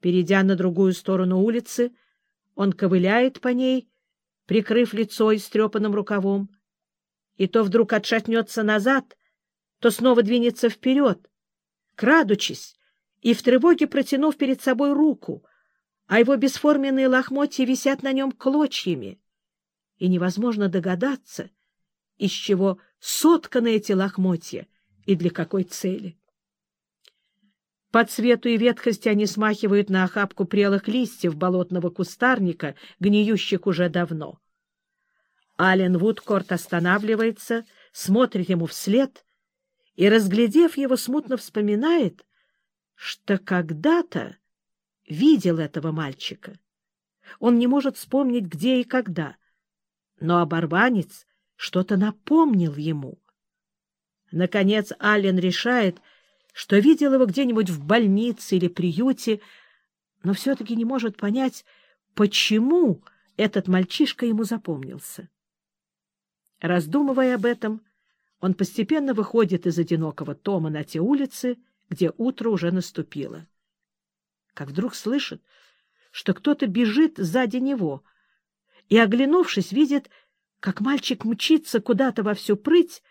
Перейдя на другую сторону улицы, он ковыляет по ней, прикрыв лицо истрепанным рукавом, и то вдруг отшатнется назад, то снова двинется вперед, крадучись и в тревоге протянув перед собой руку, а его бесформенные лохмотья висят на нем клочьями, и невозможно догадаться, из чего сотканы эти лохмотья и для какой цели. По цвету и ветхости они смахивают на охапку прелых листьев болотного кустарника, гниющих уже давно. Ален Вудкорт останавливается, смотрит ему вслед и, разглядев его, смутно вспоминает, что когда-то видел этого мальчика. Он не может вспомнить, где и когда, но оборванец что-то напомнил ему. Наконец Аллен решает, что видел его где-нибудь в больнице или приюте, но все-таки не может понять, почему этот мальчишка ему запомнился. Раздумывая об этом, он постепенно выходит из одинокого тома на те улицы, где утро уже наступило. Как вдруг слышит, что кто-то бежит сзади него, и, оглянувшись, видит, как мальчик мчится куда-то во всю прыть,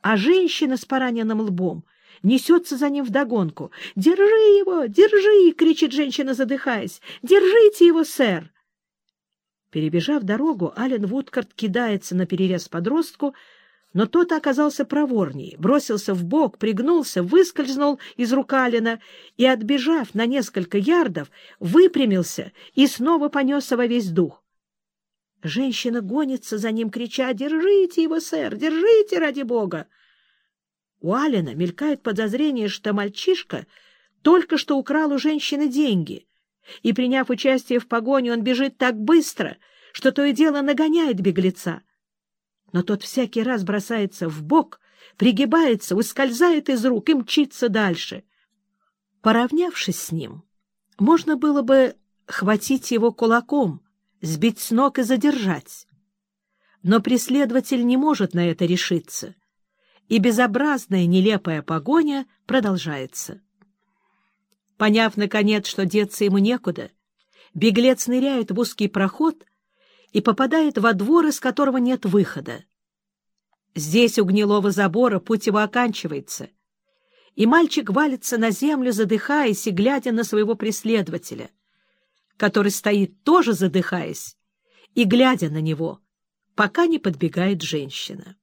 а женщина с пораненным лбом несется за ним вдогонку. «Держи его! Держи!» — кричит женщина, задыхаясь. «Держите его, сэр!» Перебежав дорогу, Ален Вудкарт кидается на перерез подростку, но тот оказался проворней, бросился в бок, пригнулся, выскользнул из рук Алина и, отбежав на несколько ярдов, выпрямился и снова понесся во весь дух. Женщина гонится за ним, крича «Держите его, сэр! Держите, ради бога!» У Алина мелькает подозрение, что мальчишка только что украл у женщины деньги, и, приняв участие в погоне, он бежит так быстро, что то и дело нагоняет беглеца. Но тот всякий раз бросается в бок, пригибается, ускользает из рук и мчится дальше. Поравнявшись с ним, можно было бы хватить его кулаком, сбить с ног и задержать. Но преследователь не может на это решиться — и безобразная нелепая погоня продолжается. Поняв, наконец, что деться ему некуда, беглец ныряет в узкий проход и попадает во двор, из которого нет выхода. Здесь у гнилого забора путь его оканчивается, и мальчик валится на землю, задыхаясь и глядя на своего преследователя, который стоит тоже задыхаясь и глядя на него, пока не подбегает женщина.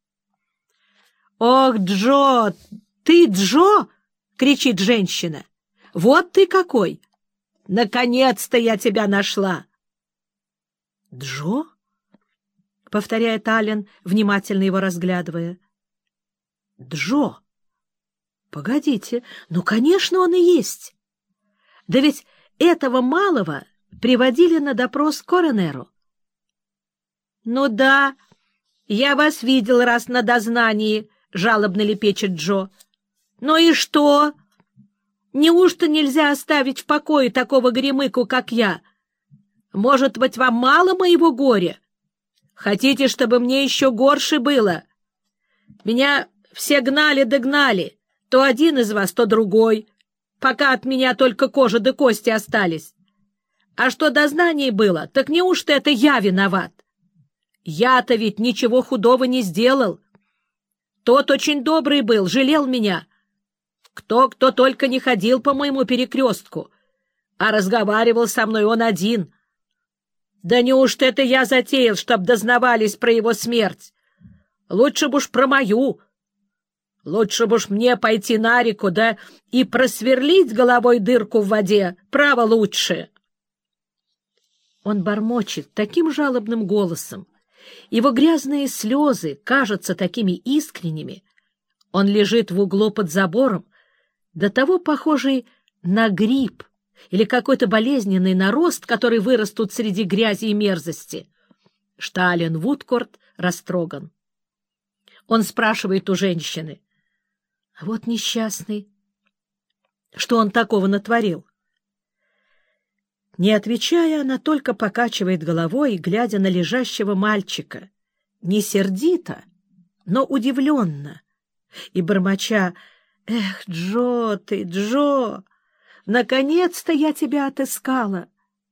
«Ох, Джо! Ты Джо!» — кричит женщина. «Вот ты какой! Наконец-то я тебя нашла!» «Джо?» — повторяет Ален, внимательно его разглядывая. «Джо! Погодите, ну, конечно, он и есть. Да ведь этого малого приводили на допрос коронеру». «Ну да, я вас видел раз на дознании», — жалобно лепечет Джо. «Ну и что? Неужто нельзя оставить в покое такого гремыку, как я? Может быть, вам мало моего горя? Хотите, чтобы мне еще горше было? Меня все гнали-догнали, то один из вас, то другой, пока от меня только кожа да кости остались. А что дознание было, так неужто это я виноват? Я-то ведь ничего худого не сделал». Тот очень добрый был, жалел меня. Кто-кто только не ходил по моему перекрестку, а разговаривал со мной он один. Да неужто это я затеял, чтоб дознавались про его смерть? Лучше бы уж про мою. Лучше бы уж мне пойти на реку, да и просверлить головой дырку в воде. Право лучше. Он бормочет таким жалобным голосом, его грязные слезы кажутся такими искренними. Он лежит в углу под забором, до того похожий на гриб или какой-то болезненный нарост, который вырастут среди грязи и мерзости. Шталин Вудкорт растроган. Он спрашивает у женщины. «А вот несчастный. Что он такого натворил?» Не отвечая, она только покачивает головой, глядя на лежащего мальчика. Не сердито, но удивленно. И бормоча «Эх, Джо ты, Джо! Наконец-то я тебя отыскала.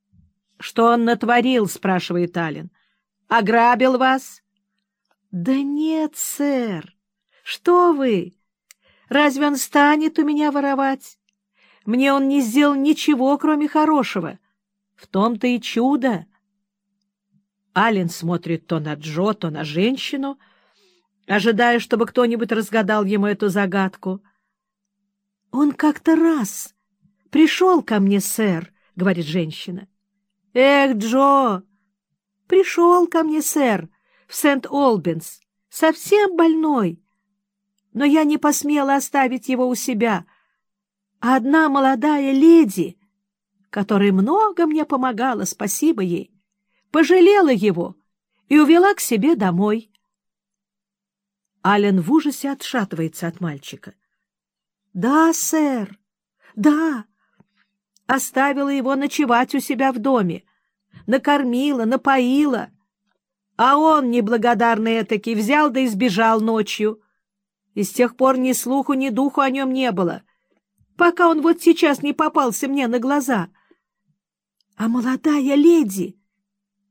— Что он натворил? — спрашивает Ален. — Ограбил вас? — Да нет, сэр. Что вы? Разве он станет у меня воровать? Мне он не сделал ничего, кроме хорошего. В том-то и чудо. Ален смотрит то на Джо, то на женщину, ожидая, чтобы кто-нибудь разгадал ему эту загадку. — Он как-то раз пришел ко мне, сэр, — говорит женщина. — Эх, Джо! Пришел ко мне, сэр, в Сент-Олбинс, совсем больной. Но я не посмела оставить его у себя. А одна молодая леди, которая много мне помогала, спасибо ей, пожалела его и увела к себе домой. Ален в ужасе отшатывается от мальчика. — Да, сэр, да. Оставила его ночевать у себя в доме, накормила, напоила. А он, неблагодарный этакий, взял да избежал ночью. И с тех пор ни слуху, ни духу о нем не было, пока он вот сейчас не попался мне на глаза. А молодая леди,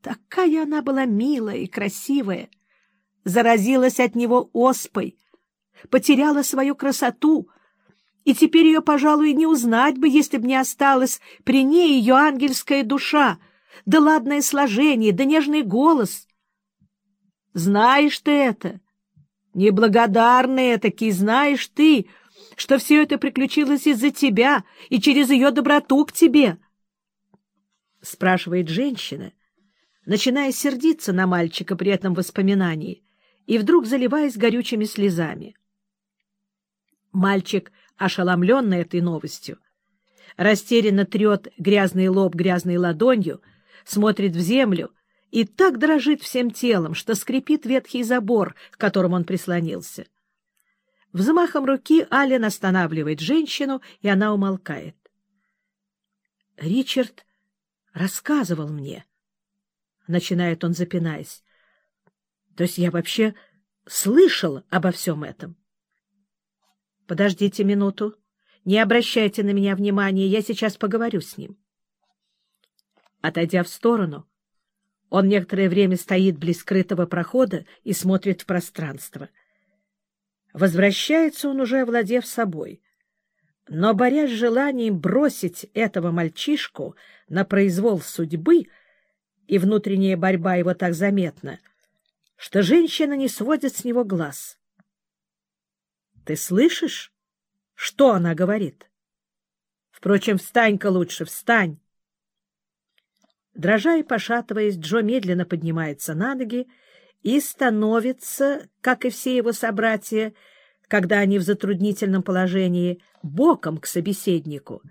такая она была милая и красивая, заразилась от него оспой, потеряла свою красоту, и теперь ее, пожалуй, не узнать бы, если б не осталась при ней ее ангельская душа, да ладное сложение, да нежный голос. Знаешь ты это, неблагодарный этакий, знаешь ты, что все это приключилось из-за тебя и через ее доброту к тебе? — спрашивает женщина, начиная сердиться на мальчика при этом воспоминании и вдруг заливаясь горючими слезами. Мальчик, ошеломленный этой новостью, растерянно трет грязный лоб грязной ладонью, смотрит в землю и так дрожит всем телом, что скрипит ветхий забор, к которому он прислонился. Взмахом руки Ален останавливает женщину, и она умолкает. Ричард рассказывал мне, — начинает он, запинаясь. То есть я вообще слышал обо всем этом. Подождите минуту. Не обращайте на меня внимания, я сейчас поговорю с ним. Отойдя в сторону, он некоторое время стоит близ скрытого прохода и смотрит в пространство. Возвращается он, уже овладев собой. Но, борясь с желанием бросить этого мальчишку на произвол судьбы, и внутренняя борьба его так заметна, что женщина не сводит с него глаз. Ты слышишь, что она говорит? Впрочем, встань-ка лучше, встань. Дрожа и пошатываясь, Джо медленно поднимается на ноги и становится, как и все его собратья, когда они в затруднительном положении, боком к собеседнику,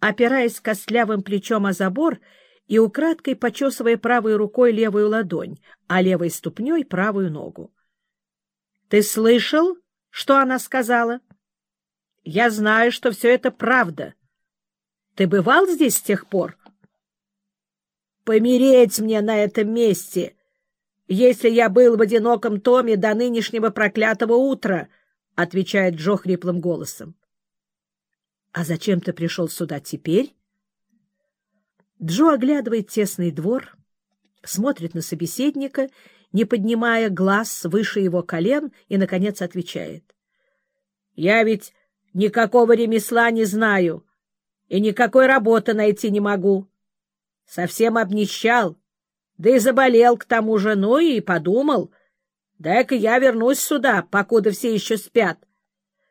опираясь костлявым плечом о забор и украдкой почесывая правой рукой левую ладонь, а левой ступней правую ногу. — Ты слышал, что она сказала? — Я знаю, что все это правда. Ты бывал здесь с тех пор? — Помереть мне на этом месте, если я был в одиноком томе до нынешнего проклятого утра, — отвечает Джо хриплым голосом. — А зачем ты пришел сюда теперь? Джо оглядывает тесный двор, смотрит на собеседника, не поднимая глаз выше его колен, и, наконец, отвечает. — Я ведь никакого ремесла не знаю и никакой работы найти не могу. Совсем обнищал, да и заболел к тому же, ну и подумал, дай-ка я вернусь сюда, покуда все еще спят.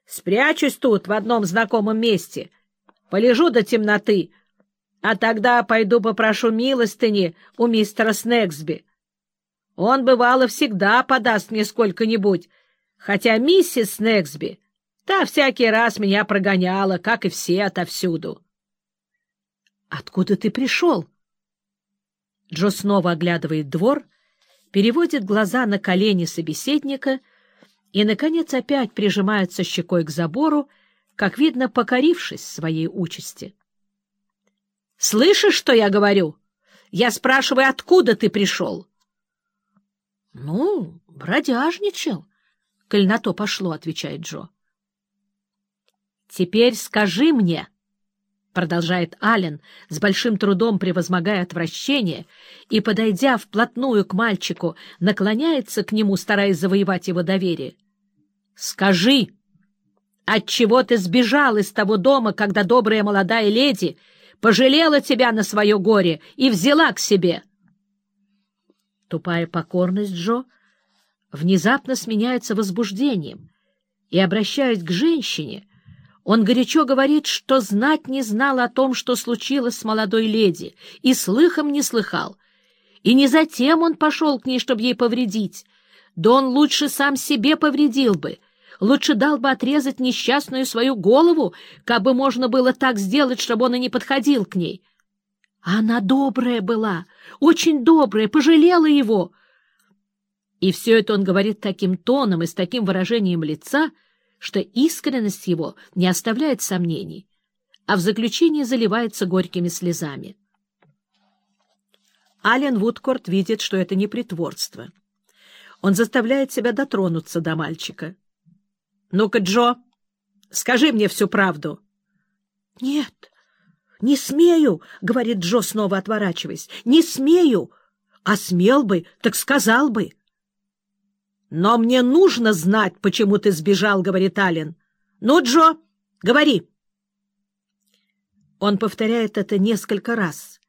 Спрячусь тут в одном знакомом месте, полежу до темноты, а тогда пойду попрошу милостыни у мистера Снегсби. Он, бывало, всегда подаст мне сколько-нибудь, хотя миссис Снегсби, та всякий раз меня прогоняла, как и все отовсюду. — Откуда ты пришел? Джо снова оглядывает двор, переводит глаза на колени собеседника и, наконец, опять прижимается щекой к забору, как видно, покорившись своей участи. — Слышишь, что я говорю? Я спрашиваю, откуда ты пришел? — Ну, бродяжничал, — коль на то пошло, — отвечает Джо. — Теперь скажи мне, продолжает Ален, с большим трудом превозмогая отвращение, и, подойдя вплотную к мальчику, наклоняется к нему, стараясь завоевать его доверие. — Скажи, отчего ты сбежал из того дома, когда добрая молодая леди пожалела тебя на свое горе и взяла к себе? Тупая покорность Джо внезапно сменяется возбуждением, и, обращаясь к женщине, — он горячо говорит, что знать не знал о том, что случилось с молодой леди, и слыхом не слыхал. И не затем он пошел к ней, чтобы ей повредить. Да он лучше сам себе повредил бы, лучше дал бы отрезать несчастную свою голову, как бы можно было так сделать, чтобы он и не подходил к ней. Она добрая была, очень добрая, пожалела его. И все это он говорит таким тоном и с таким выражением лица — что искренность его не оставляет сомнений, а в заключении заливается горькими слезами. Ален Вудкорт видит, что это не притворство. Он заставляет себя дотронуться до мальчика. — Ну-ка, Джо, скажи мне всю правду. — Нет, не смею, — говорит Джо, снова отворачиваясь. — Не смею. А смел бы, так сказал бы. — «Но мне нужно знать, почему ты сбежал», — говорит Аллен. «Ну, Джо, говори». Он повторяет это несколько раз,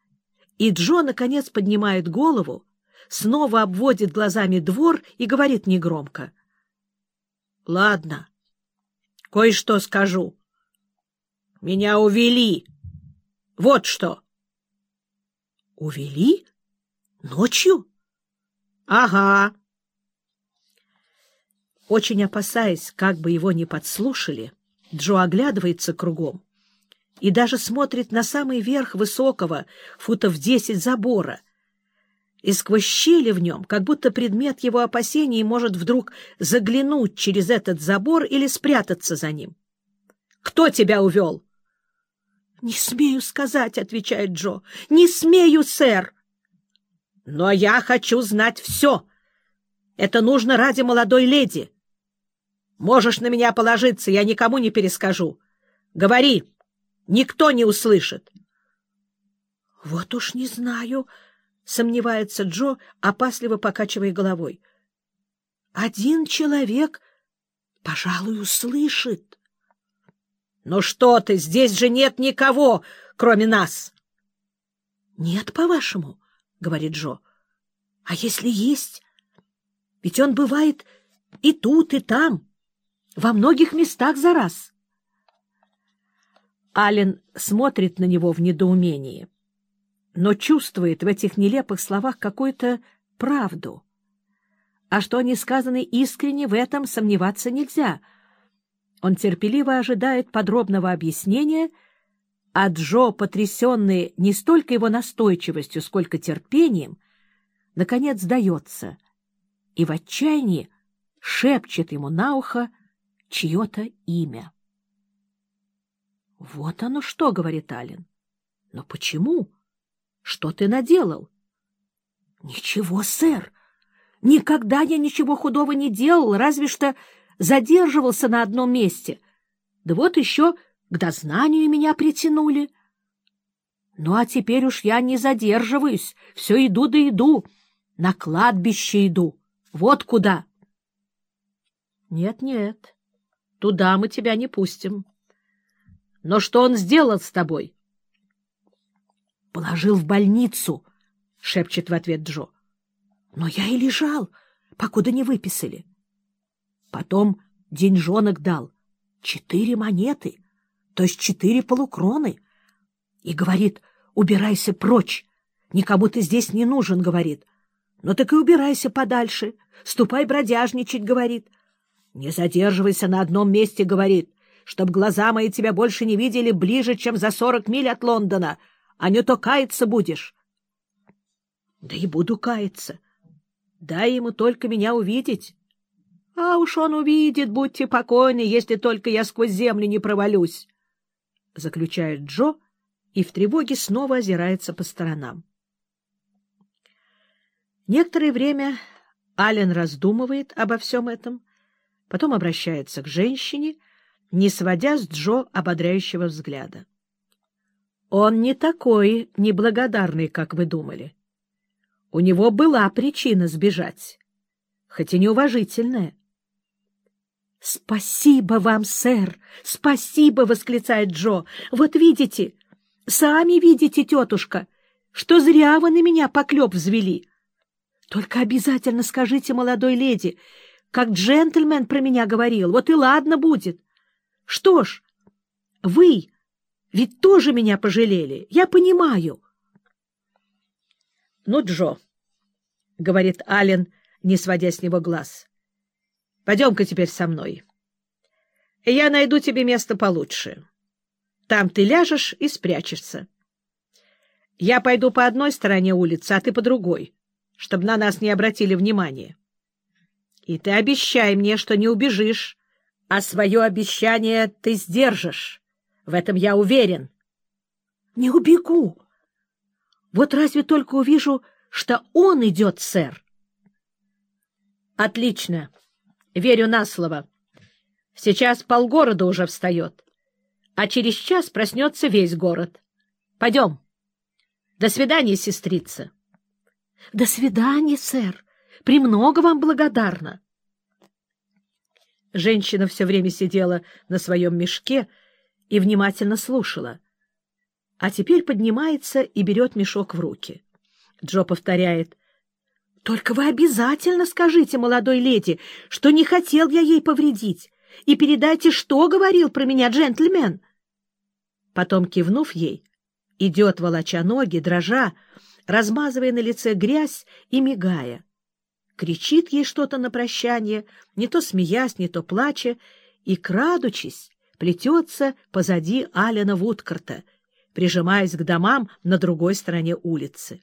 и Джо, наконец, поднимает голову, снова обводит глазами двор и говорит негромко. «Ладно, кое-что скажу. Меня увели. Вот что». «Увели? Ночью?» «Ага». Очень опасаясь, как бы его не подслушали, Джо оглядывается кругом и даже смотрит на самый верх высокого, футов десять забора, и сквозь щели в нем, как будто предмет его опасений может вдруг заглянуть через этот забор или спрятаться за ним. «Кто тебя увел?» «Не смею сказать», — отвечает Джо. «Не смею, сэр». «Но я хочу знать все. Это нужно ради молодой леди. Можешь на меня положиться, я никому не перескажу. Говори, никто не услышит. — Вот уж не знаю, — сомневается Джо, опасливо покачивая головой. — Один человек, пожалуй, услышит. — Ну что ты, здесь же нет никого, кроме нас. — Нет, по-вашему, — говорит Джо. — А если есть? Ведь он бывает и тут, и там. — во многих местах за раз. Ален смотрит на него в недоумении, но чувствует в этих нелепых словах какую-то правду. А что они сказаны искренне, в этом сомневаться нельзя. Он терпеливо ожидает подробного объяснения, а Джо, потрясенный не столько его настойчивостью, сколько терпением, наконец сдается и в отчаянии шепчет ему на ухо чье-то имя. — Вот оно что, — говорит Ален. — Но почему? Что ты наделал? — Ничего, сэр. Никогда я ничего худого не делал, разве что задерживался на одном месте. Да вот еще к дознанию меня притянули. Ну, а теперь уж я не задерживаюсь, все иду да иду, на кладбище иду. Вот куда. Нет, нет, Туда мы тебя не пустим. Но что он сделал с тобой? — Положил в больницу, — шепчет в ответ Джо. — Но я и лежал, покуда не выписали. Потом деньжонок дал, четыре монеты, то есть четыре полукроны. И говорит, убирайся прочь, никому ты здесь не нужен, говорит. Ну так и убирайся подальше, ступай бродяжничать, говорит. Не задерживайся на одном месте, — говорит, — чтоб глаза мои тебя больше не видели ближе, чем за сорок миль от Лондона, а не то каяться будешь. Да и буду каяться. Дай ему только меня увидеть. А уж он увидит, будьте покойны, если только я сквозь землю не провалюсь, — заключает Джо и в тревоге снова озирается по сторонам. Некоторое время Ален раздумывает обо всем этом, потом обращается к женщине, не сводя с Джо ободряющего взгляда. Он не такой неблагодарный, как вы думали. У него была причина сбежать, хоть и неуважительная. — Спасибо вам, сэр! Спасибо! — восклицает Джо. — Вот видите, сами видите, тетушка, что зря вы на меня поклеп взвели. Только обязательно скажите молодой леди, как джентльмен про меня говорил, вот и ладно будет. Что ж, вы ведь тоже меня пожалели, я понимаю. — Ну, Джо, — говорит Аллен, не сводя с него глаз, — пойдем-ка теперь со мной. Я найду тебе место получше. Там ты ляжешь и спрячешься. Я пойду по одной стороне улицы, а ты по другой, чтобы на нас не обратили внимания. И ты обещай мне, что не убежишь, а свое обещание ты сдержишь. В этом я уверен. — Не убегу. Вот разве только увижу, что он идет, сэр. — Отлично. Верю на слово. Сейчас полгорода уже встает, а через час проснется весь город. Пойдем. До свидания, сестрица. — До свидания, сэр. Премного вам благодарна. Женщина все время сидела на своем мешке и внимательно слушала. А теперь поднимается и берет мешок в руки. Джо повторяет. — Только вы обязательно скажите молодой леди, что не хотел я ей повредить, и передайте, что говорил про меня джентльмен. Потом, кивнув ей, идет, волоча ноги, дрожа, размазывая на лице грязь и мигая кричит ей что-то на прощание, не то смеясь, не то плача, и, крадучись, плетется позади Алина Вудкарта, прижимаясь к домам на другой стороне улицы.